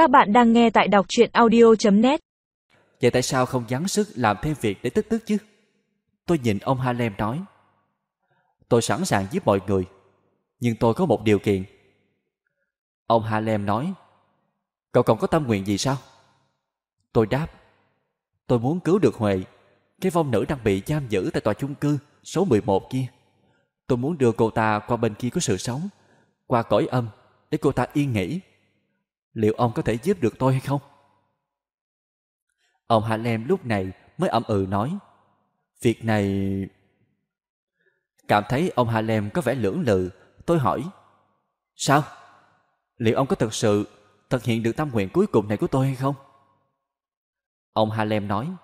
Các bạn đang nghe tại đọc truyện audio.net Vậy tại sao không gắng sức làm thêm việc để tức tức chứ? Tôi nhìn ông Harlem nói. Tôi sẵn sàng giúp mọi người, nhưng tôi có một điều kiện. Ông Harlem nói, cậu còn có tâm nguyện gì sao? Tôi đáp, tôi muốn cứu được Huệ, cái vong nữ đang bị giam giữ tại tòa chung cư số 11 kia. Tôi muốn đưa cô ta qua bên kia của sự sống, qua cõi âm, để cô ta yên nghỉ. Liệu ông có thể giúp được tôi hay không? Ông Harlem lúc này mới ậm ừ nói, việc này... Cảm thấy ông Harlem có vẻ lưỡng lự, tôi hỏi, sao? Liệu ông có thực sự thực hiện được tâm nguyện cuối cùng này của tôi hay không? Ông Harlem nói,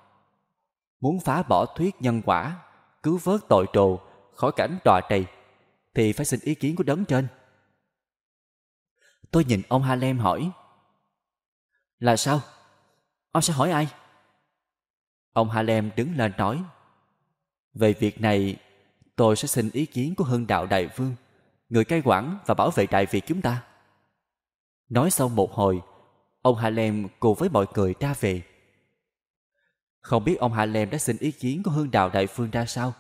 muốn phá bỏ thuyết nhân quả, cứu vớt tội trồ khỏi cảnh đọa trầy, thì phải xin ý kiến của đấng trên. Tôi nhìn ông Harlem hỏi, là sao? Ông sẽ hỏi ai? Ông Harlem đứng lên nói, về việc này tôi sẽ xin ý kiến của Hưng Đạo Đại Vương, người cai quản và bảo vệ Đại Việt chúng ta. Nói xong một hồi, ông Harlem cùng với mọi người ra về. Không biết ông Harlem đã xin ý kiến của Hương Đạo Đại Phương ra sao?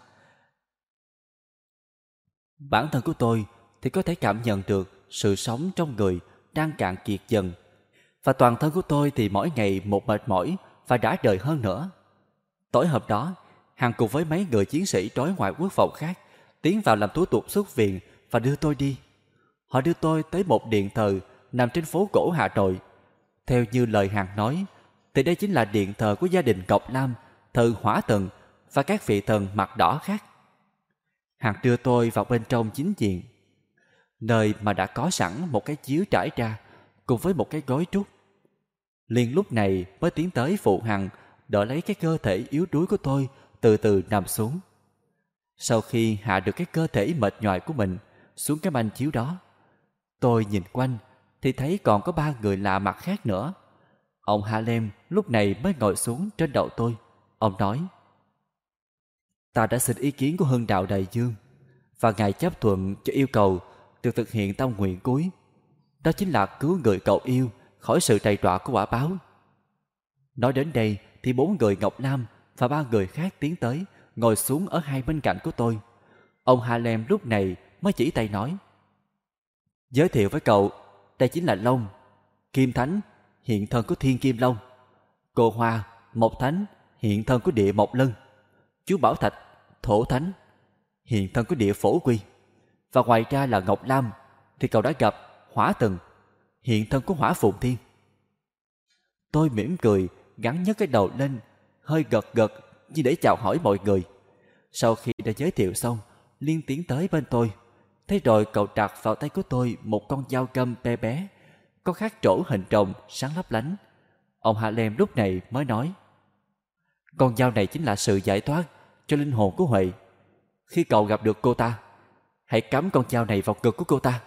Bản thân của tôi thì có thể cảm nhận được sự sống trong người đang cạn kiệt dần. Và toàn thân của tôi thì mỗi ngày một mệt mỏi và đã đời hơn nữa. Tối hôm đó, Hằng cùng với mấy người chiến sĩ trói ngoại quốc phòng khác tiến vào làm thủ tục xuất viện và đưa tôi đi. Họ đưa tôi tới một điện thờ nằm trên phố cổ Hà Nội. Theo như lời Hằng nói, thì đây chính là điện thờ của gia đình Cọc Lam, thờ Hỏa thần và các vị thần mặt đỏ khác. Hằng đưa tôi vào bên trong chính diện, nơi mà đã có sẵn một cái chiếu trải ra cùng với một cái gối trúc. Liền lúc này mới tiến tới phụ Hằng đỡ lấy cái cơ thể yếu đuối của tôi từ từ nằm xuống. Sau khi hạ được cái cơ thể mệt nhoài của mình xuống cái manh chiếu đó, tôi nhìn quanh thì thấy còn có ba người lạ mặt khác nữa. Ông Harlem lúc này mới ngồi xuống trên đầu tôi. Ông nói, Ta đã xin ý kiến của Hưng Đạo Đại Dương và Ngài chấp thuận cho yêu cầu được thực hiện tâm nguyện cuối. Đó chính là cứu người cậu yêu khỏi sự trầy trọa của quả báo. Nói đến đây thì bốn người Ngọc Lam và ba người khác tiến tới ngồi xuống ở hai bên cạnh của tôi. Ông Harlem lúc này mới chỉ tay nói Giới thiệu với cậu đây chính là Long, Kim Thánh, hiện thân của Thiên Kim Long. Cô Hoa, Mộc Thánh, hiện thân của địa Mộc Lân. Chú Bảo Thạch, Thổ Thánh, hiện thân của địa Phổ Quy. Và ngoài ra là Ngọc Lam, thì cậu đã gặp Hỏa Tần, hiện thân của Hỏa Phụng Thiên. Tôi mỉm cười, gắn nhấc cái đầu lên, hơi gật gật như để chào hỏi mọi người. Sau khi đã giới thiệu xong, Liên tiến tới bên tôi. Thế rồi cậu trạc vào tay của tôi một con dao găm bé bé, có khắc trổ hình rồng sáng lấp lánh. Ông Hạ Lem lúc này mới nói, con dao này chính là sự giải thoát cho linh hồn của Huệ. Khi cậu gặp được cô ta, hãy cắm con dao này vào ngực của cô ta.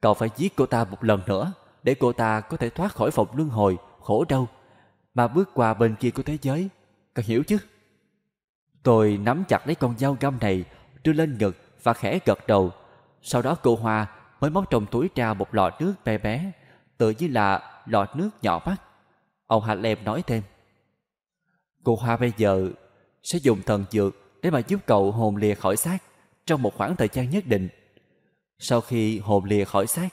Cậu phải giết cô ta một lần nữa để cô ta có thể thoát khỏi vòng luân hồi, khổ đau, mà bước qua bên kia của thế giới. Cậu hiểu chứ? Tôi nắm chặt lấy con dao găm này, đưa lên ngực và khẽ gật đầu. Sau đó cô Hoa mới móc trong túi ra một lọ nước bé bé, tự như là lọ nước nhỏ mắt. Ông Hà Lem nói thêm. Cô Hoa bây giờ sẽ dùng thần dược để mà giúp cậu hồn lìa khỏi xác trong một khoảng thời gian nhất định. Sau khi hồn lìa khỏi xác,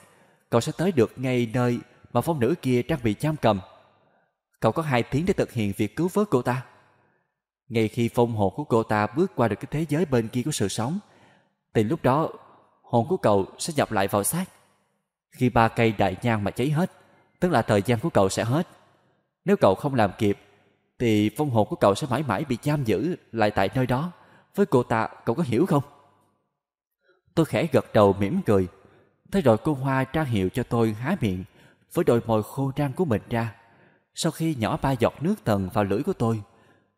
cậu sẽ tới được ngay nơi mà phong nữ kia đang bị giam cầm. Cậu có hai tiếng để thực hiện việc cứu vớt cô ta. Ngay khi phong hồn của cô ta bước qua được cái thế giới bên kia của sự sống, thì lúc đó hồn của cậu sẽ nhập lại vào xác. Khi ba cây đại nhang mà cháy hết, tức là thời gian của cậu sẽ hết. Nếu cậu không làm kịp, thì phong hồn của cậu sẽ mãi mãi bị giam giữ lại tại nơi đó. Với cô ta, cậu có hiểu không? Tôi khẽ gật đầu mỉm cười. Thế rồi cô Hoa tra hiệu cho tôi há miệng với đôi môi khô răng của mình ra. Sau khi nhỏ ba giọt nước tần vào lưỡi của tôi,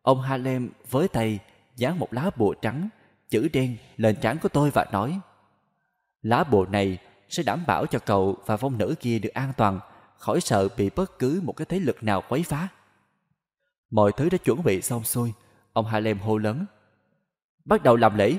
ông Harlem với tay dán một lá bùa trắng, chữ đen lên trán của tôi và nói Lá bùa này sẽ đảm bảo cho cậu và phong nữ kia được an toàn khỏi sợ bị bất cứ một cái thế lực nào quấy phá. Mọi thứ đã chuẩn bị xong xuôi, ông Harlem hô lớn. Bắt đầu làm lễ.